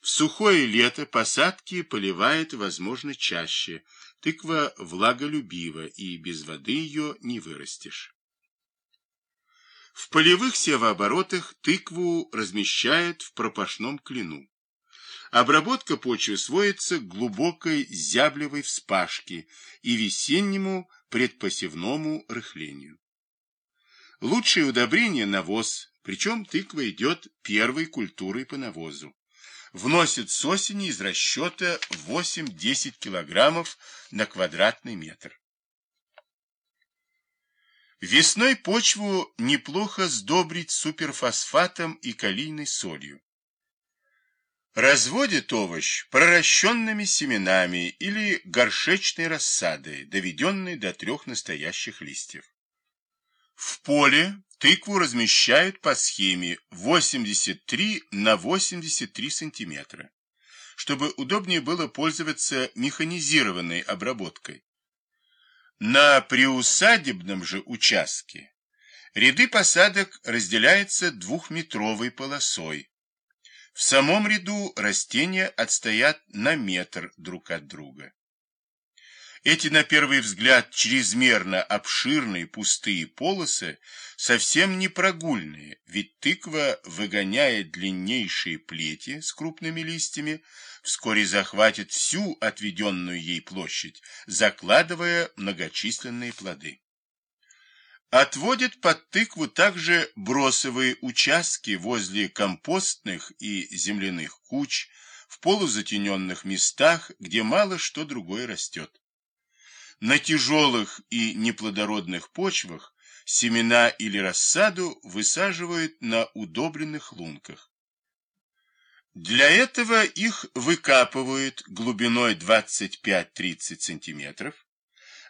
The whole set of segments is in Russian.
В сухое лето посадки поливает, возможно, чаще. Тыква влаголюбива, и без воды ее не вырастешь. В полевых севооборотах тыкву размещают в пропашном клену. Обработка почвы сводится к глубокой зяблевой вспашке и весеннему предпосевному рыхлению. Лучшее удобрение – навоз, причем тыква идет первой культурой по навозу. Вносит с осени из расчета 8-10 килограммов на квадратный метр. Весной почву неплохо сдобрить суперфосфатом и калийной солью. Разводит овощ проращенными семенами или горшечной рассадой, доведенной до трех настоящих листьев. В поле тыкву размещают по схеме 83 на 83 сантиметра, чтобы удобнее было пользоваться механизированной обработкой. На приусадебном же участке ряды посадок разделяются двухметровой полосой. В самом ряду растения отстоят на метр друг от друга. Эти, на первый взгляд, чрезмерно обширные пустые полосы совсем не прогульные, ведь тыква выгоняет длиннейшие плети с крупными листьями, вскоре захватит всю отведенную ей площадь, закладывая многочисленные плоды. Отводит под тыкву также бросовые участки возле компостных и земляных куч, в полузатененных местах, где мало что другое растет. На тяжелых и неплодородных почвах семена или рассаду высаживают на удобренных лунках. Для этого их выкапывают глубиной 25-30 см,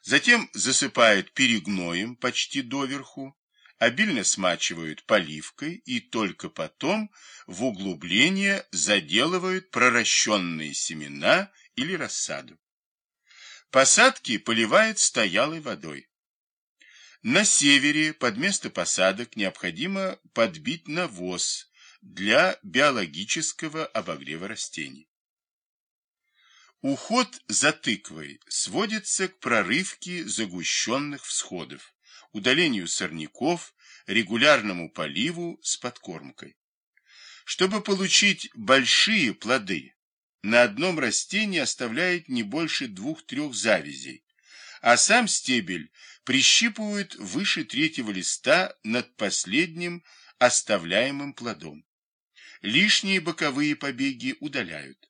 затем засыпают перегноем почти доверху, обильно смачивают поливкой и только потом в углубление заделывают проращенные семена или рассаду. Посадки поливают стоялой водой. На севере под место посадок необходимо подбить навоз для биологического обогрева растений. Уход за тыквой сводится к прорывке загущенных всходов, удалению сорняков, регулярному поливу с подкормкой. Чтобы получить большие плоды, на одном растении оставляет не больше двух-трех завязей, а сам стебель прищипывают выше третьего листа над последним оставляемым плодом. Лишние боковые побеги удаляют.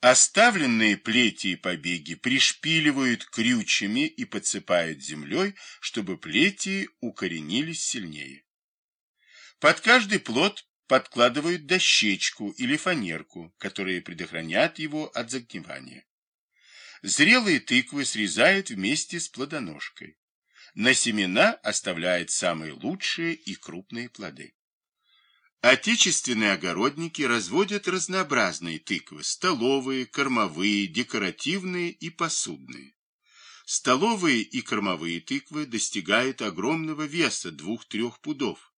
Оставленные плети и побеги пришпиливают крючьями и подсыпают землей, чтобы плети укоренились сильнее. Под каждый плод подкладывают дощечку или фанерку, которые предохранят его от загнивания. Зрелые тыквы срезают вместе с плодоножкой. На семена оставляют самые лучшие и крупные плоды. Отечественные огородники разводят разнообразные тыквы – столовые, кормовые, декоративные и посудные. Столовые и кормовые тыквы достигают огромного веса 2-3 пудов.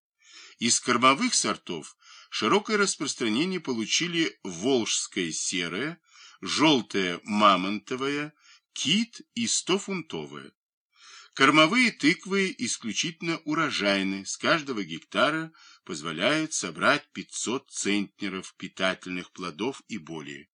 Из кормовых сортов Широкое распространение получили волжская серая, желтая мамонтовая, кит и стофунтовая. Кормовые тыквы исключительно урожайны, с каждого гектара позволяют собрать 500 центнеров питательных плодов и более.